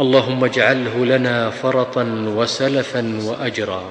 اللهم اجعله لنا فرطا وسلفا واجرا.